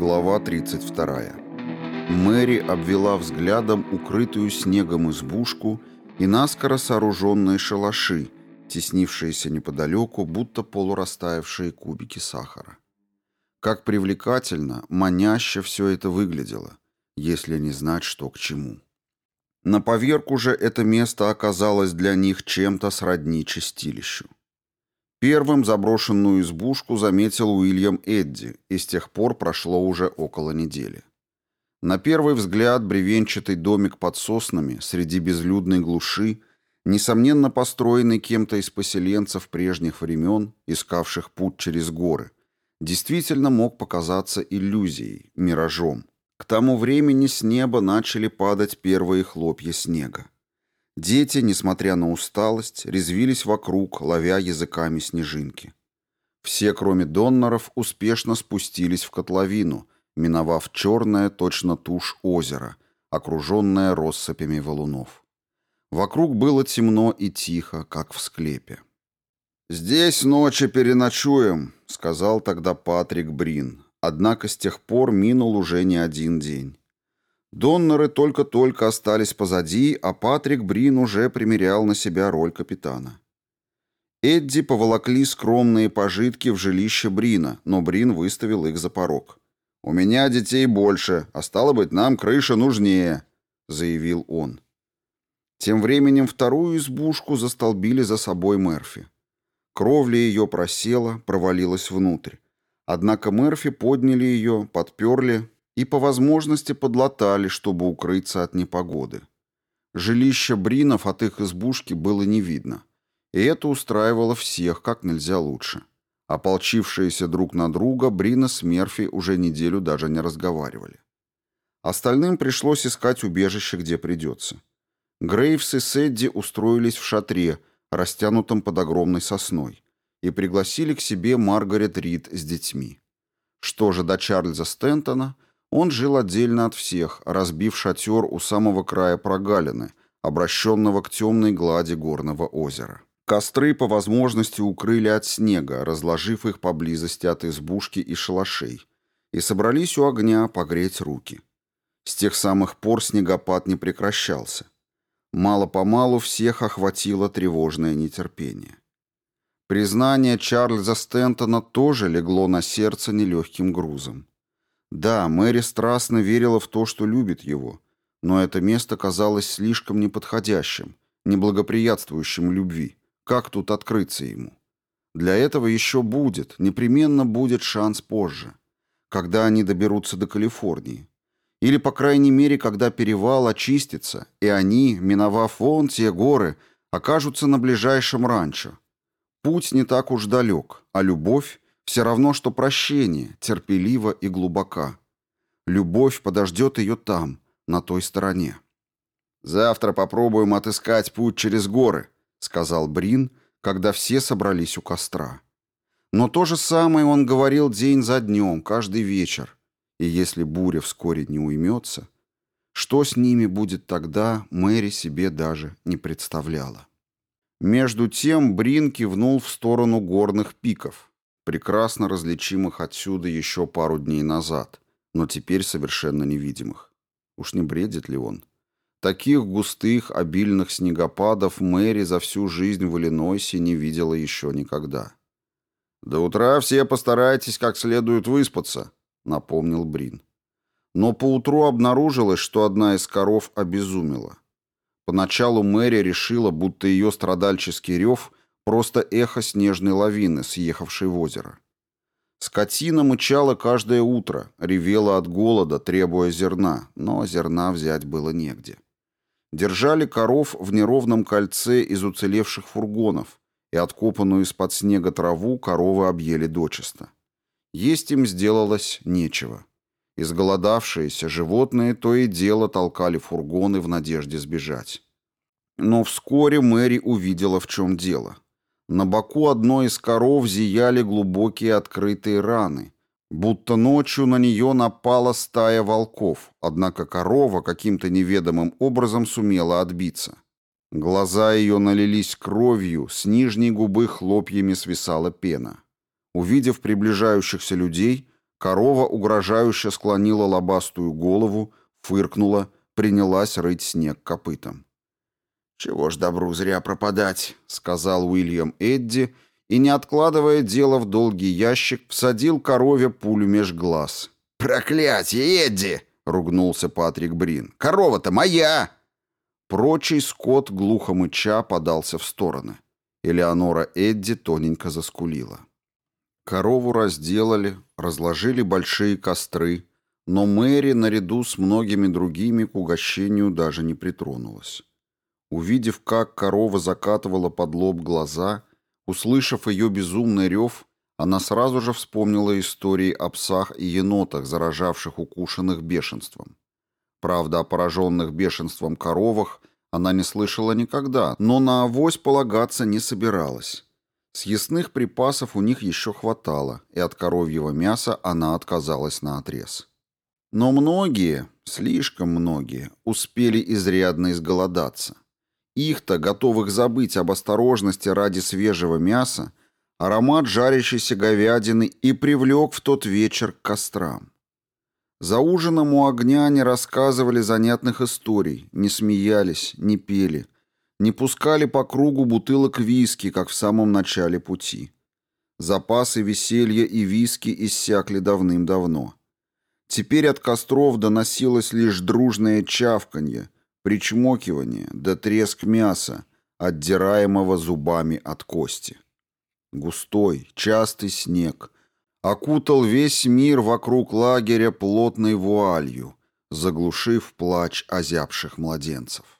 Глава 32. Мэри обвела взглядом укрытую снегом избушку и наскоро сооруженные шалаши, теснившиеся неподалеку, будто полурастаявшие кубики сахара. Как привлекательно, маняще все это выглядело, если не знать, что к чему. На поверку же это место оказалось для них чем-то сродни чистилищу. Первым заброшенную избушку заметил Уильям Эдди, и с тех пор прошло уже около недели. На первый взгляд бревенчатый домик под соснами среди безлюдной глуши, несомненно построенный кем-то из поселенцев прежних времен, искавших путь через горы, действительно мог показаться иллюзией, миражом. К тому времени с неба начали падать первые хлопья снега. Дети, несмотря на усталость, резвились вокруг, ловя языками снежинки. Все, кроме доноров, успешно спустились в котловину, миновав черное, точно тушь озера, окруженное россыпями валунов. Вокруг было темно и тихо, как в склепе. «Здесь ночи переночуем», — сказал тогда Патрик Брин. Однако с тех пор минул уже не один день. Доннеры только-только остались позади, а Патрик Брин уже примерял на себя роль капитана. Эдди поволокли скромные пожитки в жилище Брина, но Брин выставил их за порог. «У меня детей больше, а стало быть, нам крыша нужнее», — заявил он. Тем временем вторую избушку застолбили за собой Мерфи. Кровля ее просела, провалилась внутрь. Однако Мерфи подняли ее, подперли и по возможности подлатали, чтобы укрыться от непогоды. Жилище Бринов от их избушки было не видно, и это устраивало всех как нельзя лучше. Ополчившиеся друг на друга, Брина с Мерфи уже неделю даже не разговаривали. Остальным пришлось искать убежище, где придется. Грейвс и Сэдди устроились в шатре, растянутом под огромной сосной, и пригласили к себе Маргарет Рид с детьми. Что же до Чарльза Стентона – он жил отдельно от всех, разбив шатер у самого края прогалины, обращенного к темной глади горного озера. Костры по возможности укрыли от снега, разложив их поблизости от избушки и шалашей, и собрались у огня погреть руки. С тех самых пор снегопад не прекращался. Мало-помалу всех охватило тревожное нетерпение. Признание Чарльза Стентона тоже легло на сердце нелегким грузом. Да, Мэри страстно верила в то, что любит его, но это место казалось слишком неподходящим, неблагоприятствующим любви. Как тут открыться ему? Для этого еще будет, непременно будет шанс позже, когда они доберутся до Калифорнии. Или, по крайней мере, когда перевал очистится, и они, миновав вон те горы, окажутся на ближайшем ранчо. Путь не так уж далек, а любовь все равно, что прощение, терпеливо и глубока. Любовь подождет ее там, на той стороне. «Завтра попробуем отыскать путь через горы», — сказал Брин, когда все собрались у костра. Но то же самое он говорил день за днем, каждый вечер. И если буря вскоре не уймется, что с ними будет тогда, Мэри себе даже не представляла. Между тем Брин кивнул в сторону горных пиков — прекрасно различимых отсюда еще пару дней назад, но теперь совершенно невидимых. Уж не бредит ли он? Таких густых, обильных снегопадов Мэри за всю жизнь в Иллинойсе не видела еще никогда. «До утра все постарайтесь как следует выспаться», — напомнил Брин. Но поутру обнаружилось, что одна из коров обезумела. Поначалу Мэри решила, будто ее страдальческий рев Просто эхо снежной лавины, съехавшей в озеро. Скотина мычала каждое утро, ревела от голода, требуя зерна, но зерна взять было негде. Держали коров в неровном кольце из уцелевших фургонов, и откопанную из-под снега траву коровы объели дочисто. Есть им сделалось нечего. Изголодавшиеся животные то и дело толкали фургоны в надежде сбежать. Но вскоре Мэри увидела, в чем дело. На боку одной из коров зияли глубокие открытые раны, будто ночью на нее напала стая волков, однако корова каким-то неведомым образом сумела отбиться. Глаза ее налились кровью, с нижней губы хлопьями свисала пена. Увидев приближающихся людей, Корова угрожающе склонила лобастую голову, фыркнула, принялась рыть снег копытом. «Чего ж добру зря пропадать», — сказал Уильям Эдди, и, не откладывая дело в долгий ящик, всадил корове пулю меж глаз. «Проклятие, Эдди!» — ругнулся Патрик Брин. «Корова-то моя!» Прочий скот глухо мыча подался в стороны. Элеонора Эдди тоненько заскулила. Корову разделали, разложили большие костры, но Мэри наряду с многими другими к угощению даже не притронулась. Увидев, как корова закатывала под лоб глаза, услышав ее безумный рев, она сразу же вспомнила истории о псах и енотах, заражавших укушенных бешенством. Правда, о пораженных бешенством коровах она не слышала никогда, но на авось полагаться не собиралась. Съестных припасов у них еще хватало, и от коровьего мяса она отказалась на отрез. Но многие, слишком многие, успели изрядно изголодаться. Их-то, готовых забыть об осторожности ради свежего мяса, аромат жарящейся говядины и привлек в тот вечер к кострам. За ужином у огня они рассказывали занятных историй, не смеялись, не пели, не пускали по кругу бутылок виски, как в самом начале пути. Запасы веселья и виски иссякли давным-давно. Теперь от костров доносилось лишь дружное чавканье – причмокивание да треск мяса, отдираемого зубами от кости. Густой, частый снег окутал весь мир вокруг лагеря плотной вуалью, заглушив плач озябших младенцев.